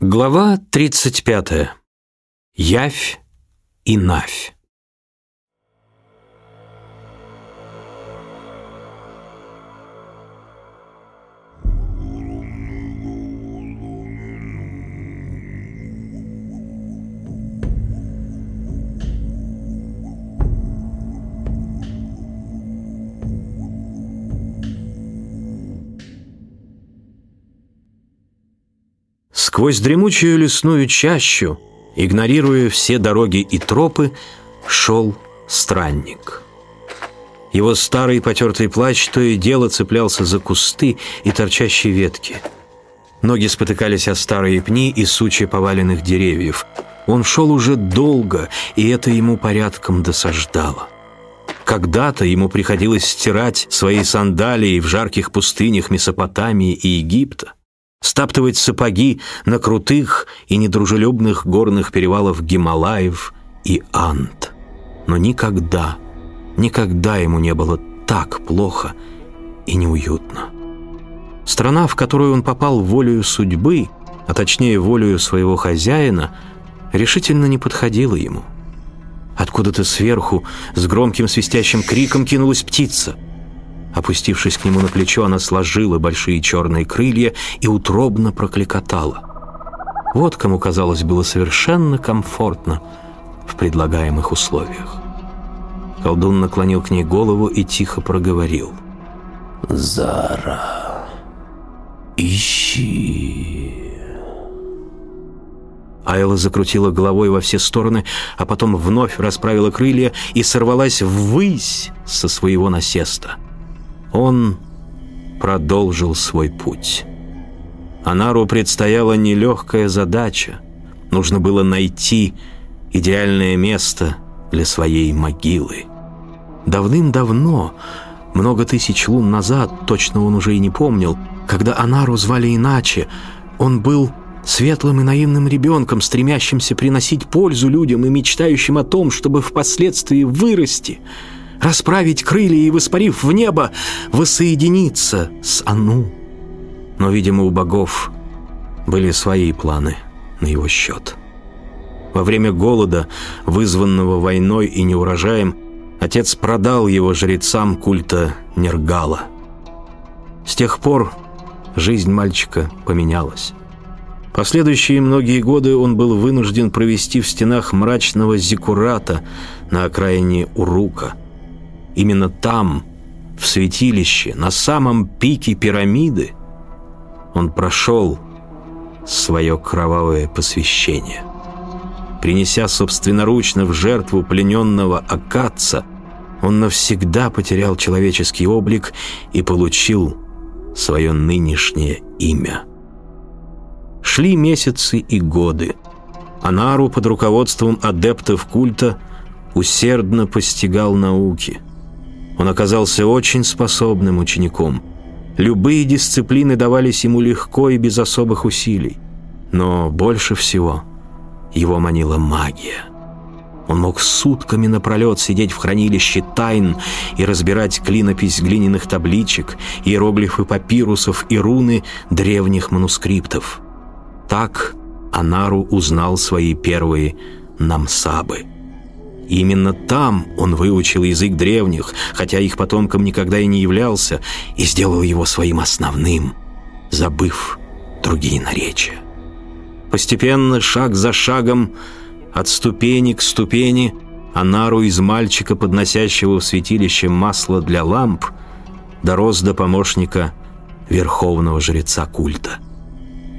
Глава 35. Явь и Навь. Сквозь дремучую лесную чащу, игнорируя все дороги и тропы, шел странник. Его старый потертый плащ то и дело цеплялся за кусты и торчащие ветки. Ноги спотыкались о старые пни и сучья поваленных деревьев. Он шел уже долго, и это ему порядком досаждало. Когда-то ему приходилось стирать свои сандалии в жарких пустынях Месопотамии и Египта стаптывать сапоги на крутых и недружелюбных горных перевалах Гималаев и Анд. Но никогда, никогда ему не было так плохо и неуютно. Страна, в которую он попал волею судьбы, а точнее волею своего хозяина, решительно не подходила ему. Откуда-то сверху с громким свистящим криком кинулась птица — Опустившись к нему на плечо, она сложила большие черные крылья и утробно прокликотала. Вот кому, казалось, было совершенно комфортно в предлагаемых условиях. Колдун наклонил к ней голову и тихо проговорил. «Зара, ищи». Айла закрутила головой во все стороны, а потом вновь расправила крылья и сорвалась ввысь со своего насеста. Он продолжил свой путь. Анару предстояла нелегкая задача. Нужно было найти идеальное место для своей могилы. Давным-давно, много тысяч лун назад, точно он уже и не помнил, когда Анару звали иначе, он был светлым и наивным ребенком, стремящимся приносить пользу людям и мечтающим о том, чтобы впоследствии вырасти – расправить крылья и, воспарив в небо, воссоединиться с Ану. Но, видимо, у богов были свои планы на его счет. Во время голода, вызванного войной и неурожаем, отец продал его жрецам культа Нергала. С тех пор жизнь мальчика поменялась. Последующие многие годы он был вынужден провести в стенах мрачного зиккурата на окраине Урука – Именно там, в святилище, на самом пике пирамиды, он прошел свое кровавое посвящение. Принеся собственноручно в жертву плененного Акадца, он навсегда потерял человеческий облик и получил свое нынешнее имя. Шли месяцы и годы. Анару под руководством адептов культа усердно постигал науки – он оказался очень способным учеником. Любые дисциплины давались ему легко и без особых усилий. Но больше всего его манила магия. Он мог сутками напролет сидеть в хранилище тайн и разбирать клинопись глиняных табличек, иероглифы папирусов и руны древних манускриптов. Так Анару узнал свои первые намсабы – и именно там он выучил язык древних, хотя их потомком никогда и не являлся, и сделал его своим основным, забыв другие наречия. Постепенно, шаг за шагом, от ступени к ступени, Анару из мальчика, подносящего в святилище масло для ламп, дорос до помощника верховного жреца культа.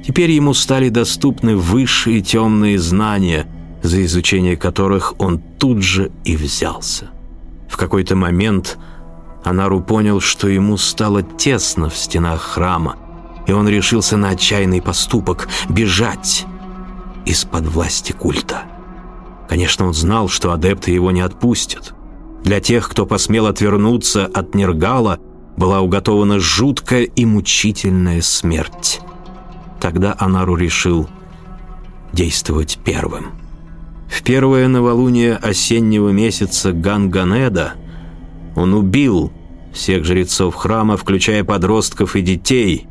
Теперь ему стали доступны высшие темные знания – за изучение которых он тут же и взялся. В какой-то момент Анару понял, что ему стало тесно в стенах храма, и он решился на отчаянный поступок – бежать из-под власти культа. Конечно, он знал, что адепты его не отпустят. Для тех, кто посмел отвернуться от Нергала, была уготована жуткая и мучительная смерть. Тогда Анару решил действовать первым. В первое новолуние осеннего месяца Ганганеда он убил всех жрецов храма, включая подростков и детей,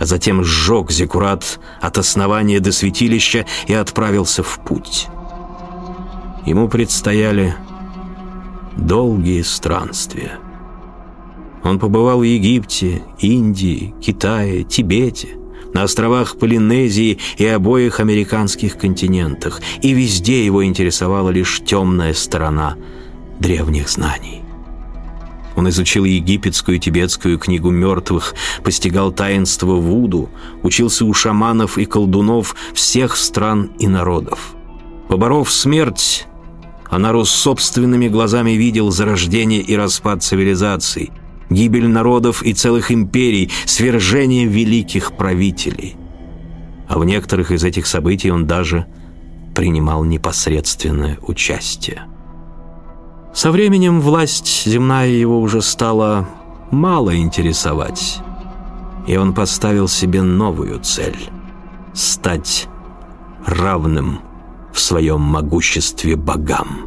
а затем сжег зекурат от основания до святилища и отправился в путь. Ему предстояли долгие странствия. Он побывал в Египте, Индии, Китае, Тибете, на островах Полинезии и обоих американских континентах, и везде его интересовала лишь темная сторона древних знаний. Он изучил египетскую и тибетскую книгу мертвых, постигал таинство Вуду, учился у шаманов и колдунов всех стран и народов. Поборов смерть, Анарус собственными глазами видел зарождение и распад цивилизаций, гибель народов и целых империй, свержение великих правителей. А в некоторых из этих событий он даже принимал непосредственное участие. Со временем власть земная его уже стала мало интересовать, и он поставил себе новую цель — стать равным в своем могуществе богам.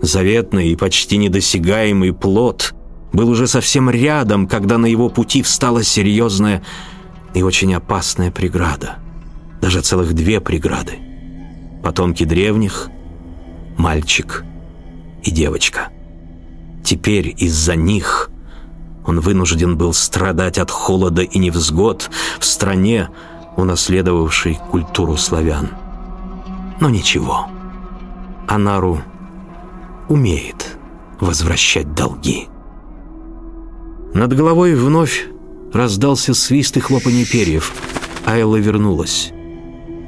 Заветный и почти недосягаемый плод был уже совсем рядом, когда на его пути встала серьезная и очень опасная преграда. Даже целых две преграды. Потомки древних, мальчик и девочка. Теперь из-за них он вынужден был страдать от холода и невзгод в стране, унаследовавшей культуру славян. Но ничего, Анару умеет возвращать долги. Над головой вновь раздался свист и хлопанье перьев. Айла вернулась.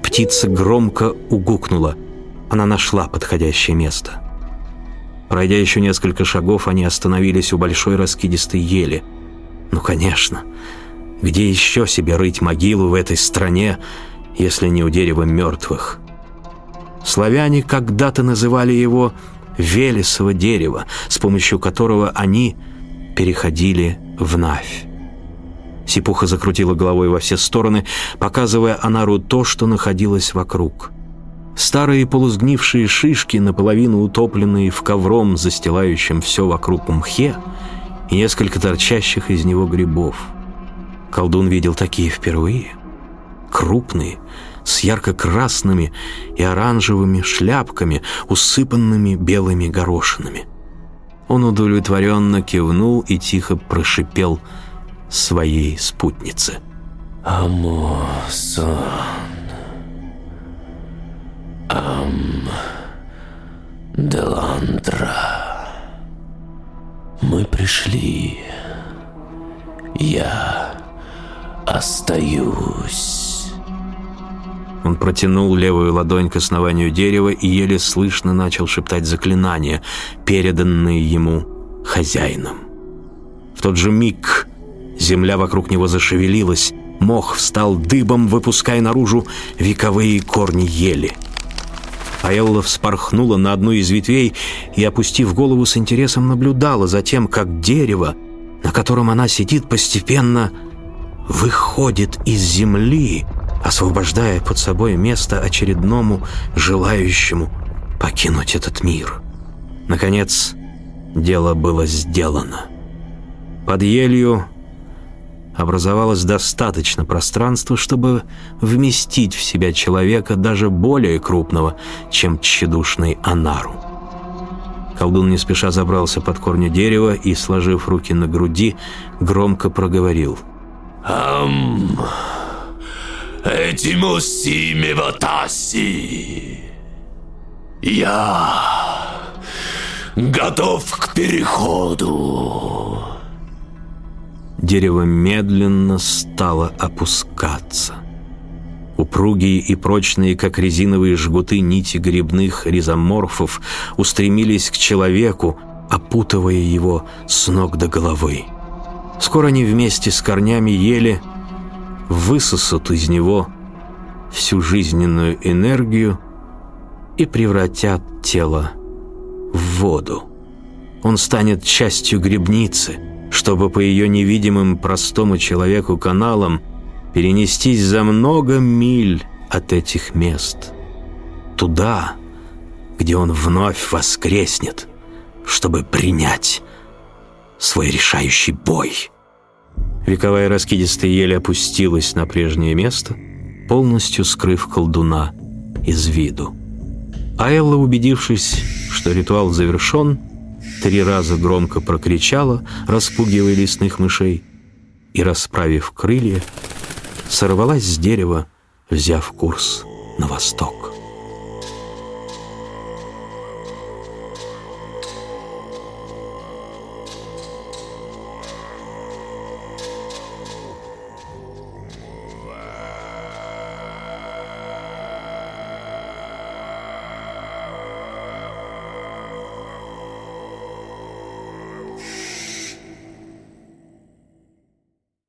Птица громко угукнула. Она нашла подходящее место. Пройдя еще несколько шагов, они остановились у большой раскидистой ели. Ну, конечно, где еще себе рыть могилу в этой стране, если не у дерева мертвых? Славяне когда-то называли его «Велесово дерево», с помощью которого они переходили в Навь. Сипуха закрутила головой во все стороны, показывая Анару то, что находилось вокруг. Старые полузгнившие шишки, наполовину утопленные в ковром, застилающем все вокруг мхе, и несколько торчащих из него грибов. Колдун видел такие впервые. Крупные, с ярко-красными и оранжевыми шляпками, усыпанными белыми горошинами. Он удовлетворенно кивнул и тихо прошипел своей спутнице. «Амосан...» Ам... Деландра. Мы пришли. Я остаюсь. Он протянул левую ладонь к основанию дерева и еле слышно начал шептать заклинания, переданные ему хозяином. В тот же миг земля вокруг него зашевелилась, мох встал дыбом, выпуская наружу вековые корни ели — Аэлла вспорхнула на одну из ветвей и, опустив голову, с интересом наблюдала за тем, как дерево, на котором она сидит, постепенно выходит из земли, освобождая под собой место очередному желающему покинуть этот мир. Наконец, дело было сделано. Под елью образовалось достаточно пространства, чтобы вместить в себя человека даже более крупного, чем тщедушный Анару. Колдун не спеша забрался под корни дерева и, сложив руки на груди, громко проговорил. «Ам... Этимуси ватаси. Я готов к переходу!» дерево медленно стало опускаться. Упругие и прочные, как резиновые жгуты нити грибных ризоморфов, устремились к человеку, опутывая его с ног до головы. Скоро они вместе с корнями ели высосут из него всю жизненную энергию и превратят тело в воду. Он станет частью грибницы — чтобы по ее невидимым простому человеку каналам перенестись за много миль от этих мест. Туда, где он вновь воскреснет, чтобы принять свой решающий бой. Вековая раскидистая ель опустилась на прежнее место, полностью скрыв колдуна из виду. А Элла, убедившись, что ритуал завершен, три раза громко прокричала, распугивая лесных мышей, и, расправив крылья, сорвалась с дерева, взяв курс на восток.